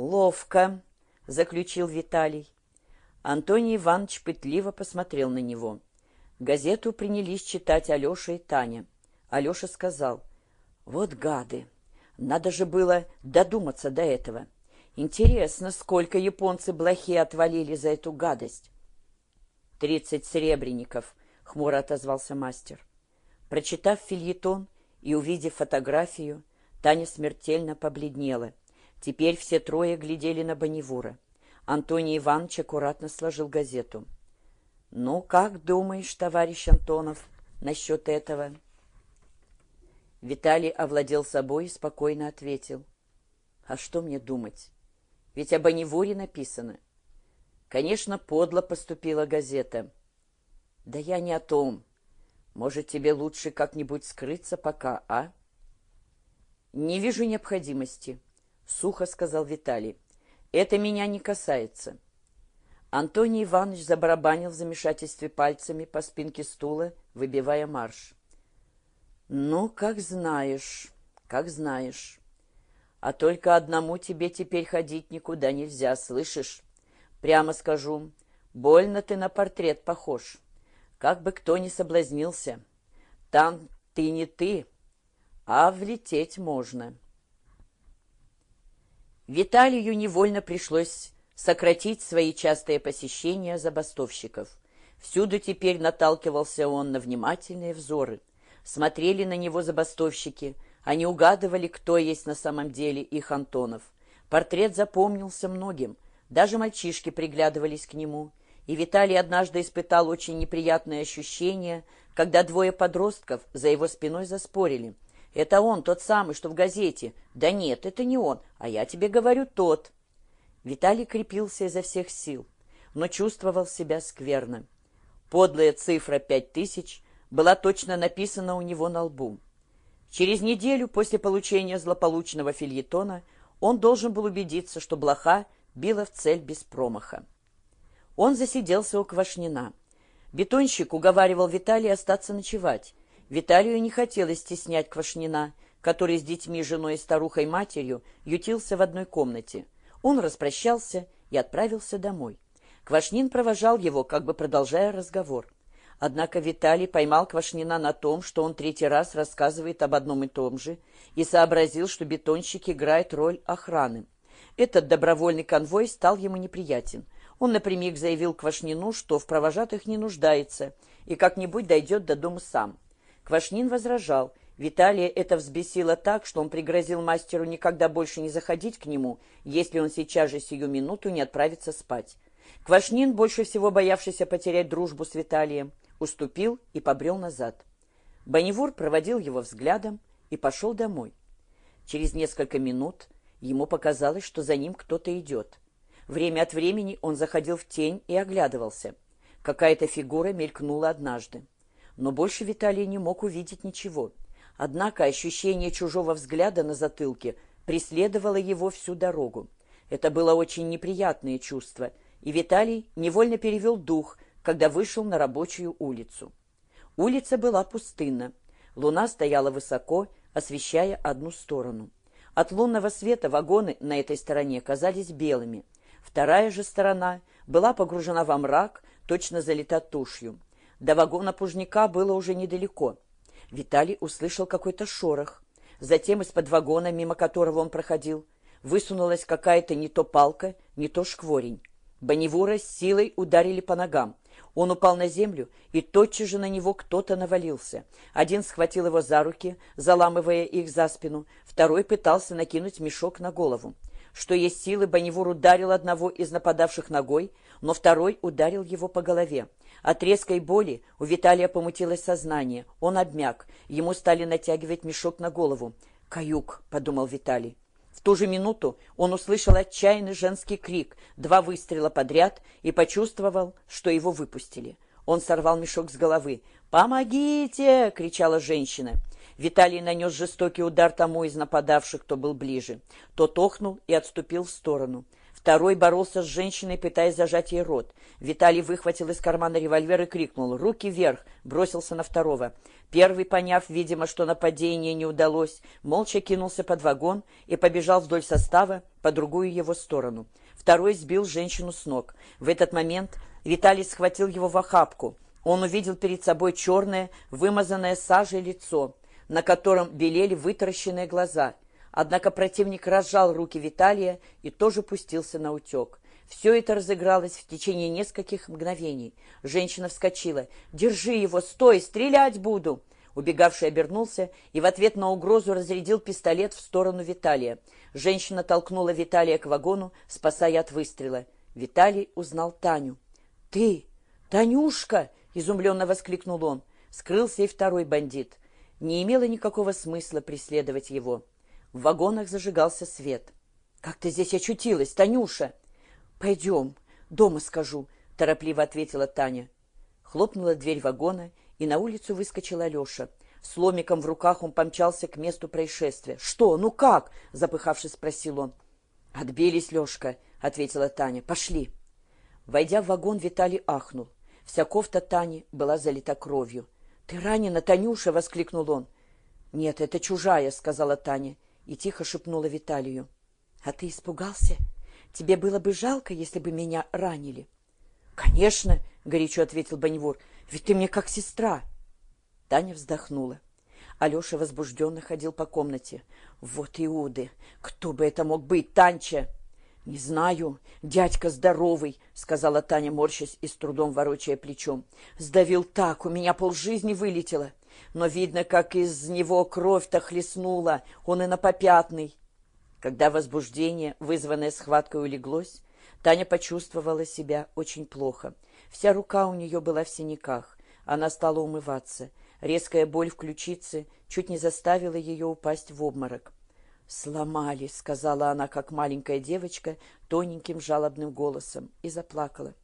«Ловко», — заключил Виталий. Антоний Иванович пытливо посмотрел на него. Газету принялись читать Алеша и Таня. Алеша сказал, «Вот гады! Надо же было додуматься до этого. Интересно, сколько японцы блохи отвалили за эту гадость?» «Тридцать серебряников», — хмуро отозвался мастер. Прочитав фильетон и увидев фотографию, Таня смертельно побледнела. Теперь все трое глядели на Бонневура. Антоний Иванович аккуратно сложил газету. «Ну, как думаешь, товарищ Антонов, насчет этого?» Виталий овладел собой и спокойно ответил. «А что мне думать? Ведь об Бонневуре написано. Конечно, подло поступила газета. Да я не о том. Может, тебе лучше как-нибудь скрыться пока, а?» «Не вижу необходимости», — сухо сказал Виталий. «Это меня не касается». Антоний Иванович забарабанил в замешательстве пальцами по спинке стула, выбивая марш. «Ну, как знаешь, как знаешь. А только одному тебе теперь ходить никуда нельзя, слышишь? Прямо скажу, больно ты на портрет похож. Как бы кто ни соблазнился. Там ты не ты, а влететь можно». Виталию невольно пришлось сократить свои частые посещения забастовщиков. Всюду теперь наталкивался он на внимательные взоры. Смотрели на него забастовщики, они угадывали, кто есть на самом деле их Антонов. Портрет запомнился многим, даже мальчишки приглядывались к нему. И Виталий однажды испытал очень неприятное ощущение, когда двое подростков за его спиной заспорили. «Это он, тот самый, что в газете». «Да нет, это не он, а я тебе говорю тот». Виталий крепился изо всех сил, но чувствовал себя скверно. Подлая цифра пять тысяч была точно написана у него на лбу. Через неделю после получения злополучного фильетона он должен был убедиться, что блоха била в цель без промаха. Он засиделся у Квашнина. Бетонщик уговаривал Виталия остаться ночевать. Виталию не хотелось стеснять Квашнина, который с детьми, женой и старухой-матерью ютился в одной комнате – он распрощался и отправился домой. Квашнин провожал его, как бы продолжая разговор. Однако Виталий поймал Квашнина на том, что он третий раз рассказывает об одном и том же, и сообразил, что бетонщик играет роль охраны. Этот добровольный конвой стал ему неприятен. Он напрямик заявил Квашнину, что в провожатых не нуждается и как-нибудь дойдет до дома сам. Квашнин возражал, Виталия это взбесило так, что он пригрозил мастеру никогда больше не заходить к нему, если он сейчас же сию минуту не отправится спать. Квашнин, больше всего боявшийся потерять дружбу с Виталием, уступил и побрел назад. Бонневур проводил его взглядом и пошел домой. Через несколько минут ему показалось, что за ним кто-то идет. Время от времени он заходил в тень и оглядывался. Какая-то фигура мелькнула однажды. Но больше Виталий не мог увидеть ничего — Однако ощущение чужого взгляда на затылке преследовало его всю дорогу. Это было очень неприятное чувство, и Виталий невольно перевел дух, когда вышел на рабочую улицу. Улица была пустынна. Луна стояла высоко, освещая одну сторону. От лунного света вагоны на этой стороне казались белыми. Вторая же сторона была погружена во мрак, точно залита тушью. До вагона Пужника было уже недалеко — Виталий услышал какой-то шорох. Затем из-под вагона, мимо которого он проходил, высунулась какая-то не то палка, не то шкворень. Бонневура с силой ударили по ногам. Он упал на землю, и тотчас же на него кто-то навалился. Один схватил его за руки, заламывая их за спину, второй пытался накинуть мешок на голову. Что есть силы, Бонневур ударил одного из нападавших ногой, но второй ударил его по голове. От резкой боли у Виталия помутилось сознание. Он обмяк. Ему стали натягивать мешок на голову. «Каюк», — подумал Виталий. В ту же минуту он услышал отчаянный женский крик, два выстрела подряд и почувствовал, что его выпустили. Он сорвал мешок с головы. «Помогите!» — кричала женщина. Виталий нанес жестокий удар тому из нападавших, кто был ближе. Тот охнул и отступил в сторону Второй боролся с женщиной, пытаясь зажать ей рот. Виталий выхватил из кармана револьвер и крикнул «Руки вверх!» бросился на второго. Первый, поняв, видимо, что нападение не удалось, молча кинулся под вагон и побежал вдоль состава по другую его сторону. Второй сбил женщину с ног. В этот момент Виталий схватил его в охапку. Он увидел перед собой черное, вымазанное сажей лицо, на котором белели вытаращенные глаза — Однако противник разжал руки Виталия и тоже пустился на утек. Все это разыгралось в течение нескольких мгновений. Женщина вскочила. «Держи его! Стой! Стрелять буду!» Убегавший обернулся и в ответ на угрозу разрядил пистолет в сторону Виталия. Женщина толкнула Виталия к вагону, спасая от выстрела. Виталий узнал Таню. «Ты! Танюшка!» — изумленно воскликнул он. Скрылся и второй бандит. Не имело никакого смысла преследовать его. В вагонах зажигался свет. «Как ты здесь очутилась, Танюша?» «Пойдем, дома скажу», — торопливо ответила Таня. Хлопнула дверь вагона, и на улицу выскочил Алеша. С ломиком в руках он помчался к месту происшествия. «Что? Ну как?» — запыхавшись, спросил он. «Отбились, Лешка», — ответила Таня. «Пошли». Войдя в вагон, Виталий ахнул. Вся кофта Тани была залита кровью. «Ты ранена, Танюша!» — воскликнул он. «Нет, это чужая», — сказала Таня и тихо шепнула Виталию. — А ты испугался? Тебе было бы жалко, если бы меня ранили. — Конечно, — горячо ответил Баньвур, — ведь ты мне как сестра. Таня вздохнула. Алеша возбужденно ходил по комнате. «Вот Иуды! Кто бы это мог быть, Танча?» «Не знаю. Дядька здоровый», — сказала Таня, морщась и с трудом ворочая плечом. «Сдавил так, у меня полжизни вылетело но видно, как из него кровь-то хлестнула, он и на попятный. Когда возбуждение, вызванное схваткой, улеглось, Таня почувствовала себя очень плохо. Вся рука у нее была в синяках. Она стала умываться. Резкая боль в ключице чуть не заставила ее упасть в обморок. «Сломали», — сказала она, как маленькая девочка, тоненьким жалобным голосом, и заплакала.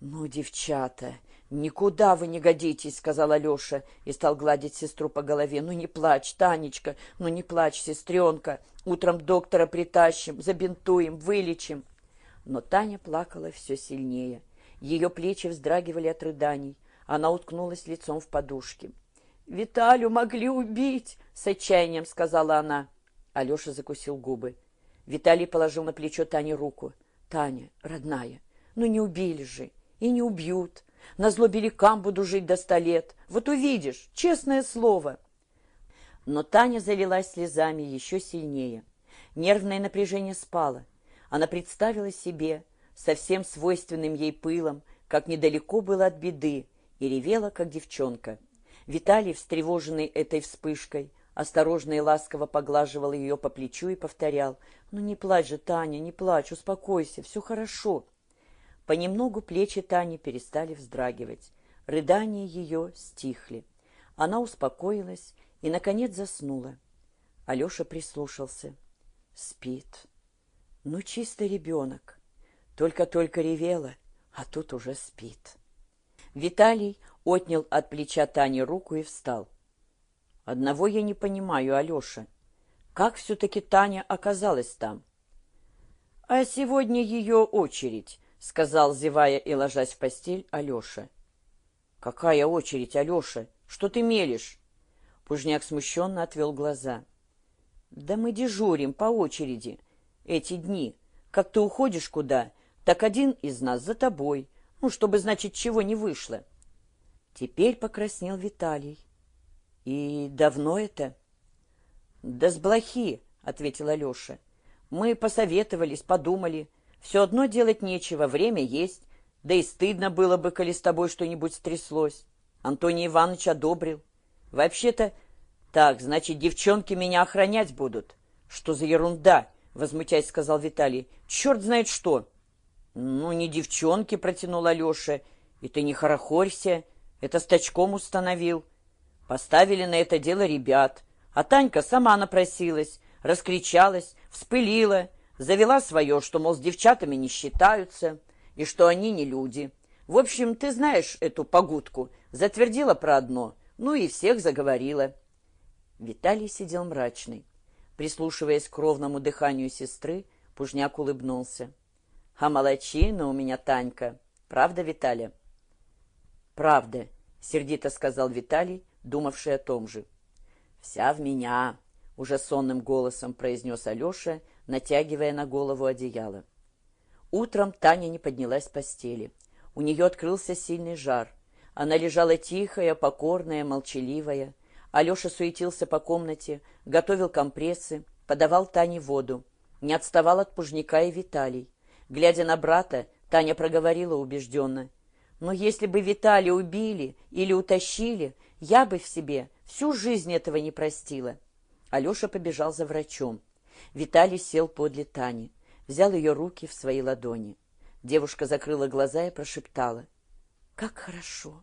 «Ну, девчата, никуда вы не годитесь», — сказал Алеша и стал гладить сестру по голове. «Ну, не плачь, Танечка, ну, не плачь, сестренка. Утром доктора притащим, забинтуем, вылечим». Но Таня плакала все сильнее. Ее плечи вздрагивали от рыданий. Она уткнулась лицом в подушки. «Виталю могли убить!» — с отчаянием сказала она. Алеша закусил губы. Виталий положил на плечо Тане руку. «Таня, родная, ну не убили же!» и не убьют. На зло беликам буду жить до ста лет. Вот увидишь, честное слово. Но Таня залилась слезами еще сильнее. Нервное напряжение спало. Она представила себе, совсем свойственным ей пылом, как недалеко было от беды, и ревела, как девчонка. Виталий, встревоженный этой вспышкой, осторожно и ласково поглаживал ее по плечу и повторял, «Ну не плачь же, Таня, не плачь, успокойся, все хорошо». Понемногу плечи Тани перестали вздрагивать. Рыдания ее стихли. Она успокоилась и, наконец, заснула. Алеша прислушался. Спит. Ну, чисто ребенок. Только-только ревела, а тут уже спит. Виталий отнял от плеча Тани руку и встал. Одного я не понимаю, Алеша. Как все-таки Таня оказалась там? А сегодня ее очередь, — сказал, зевая и ложась в постель, Алеша. — Какая очередь, Алеша? Что ты мелешь? Пужняк смущенно отвел глаза. — Да мы дежурим по очереди эти дни. Как ты уходишь куда, так один из нас за тобой. Ну, чтобы, значит, чего не вышло. Теперь покраснел Виталий. — И давно это? — Да с блохи, — ответил Алеша. — Мы посоветовались, подумали — все одно делать нечего, время есть. Да и стыдно было бы, коли с тобой что-нибудь стряслось. Антоний Иванович одобрил. Вообще-то... Так, значит, девчонки меня охранять будут. Что за ерунда? Возмутясь, сказал Виталий. Черт знает что. Ну, не девчонки, протянул Алеша. И ты не хорохорься. Это с тачком установил. Поставили на это дело ребят. А Танька сама напросилась, раскричалась, вспылила Завела свое, что, мол, с девчатами не считаются, и что они не люди. В общем, ты знаешь эту погудку. Затвердила про одно, ну и всех заговорила. Виталий сидел мрачный. Прислушиваясь к ровному дыханию сестры, Пужняк улыбнулся. А молочина у меня Танька. Правда, Виталя? Правда, сердито сказал Виталий, думавший о том же. Вся в меня, уже сонным голосом произнес Алеша, натягивая на голову одеяло. Утром Таня не поднялась с постели. У нее открылся сильный жар. Она лежала тихая, покорная, молчаливая. Алеша суетился по комнате, готовил компрессы, подавал Тане воду. Не отставал от Пужника и Виталий. Глядя на брата, Таня проговорила убежденно. «Но если бы Виталия убили или утащили, я бы в себе всю жизнь этого не простила». Алеша побежал за врачом. Виталий сел подле Тани, взял ее руки в свои ладони. Девушка закрыла глаза и прошептала. «Как хорошо!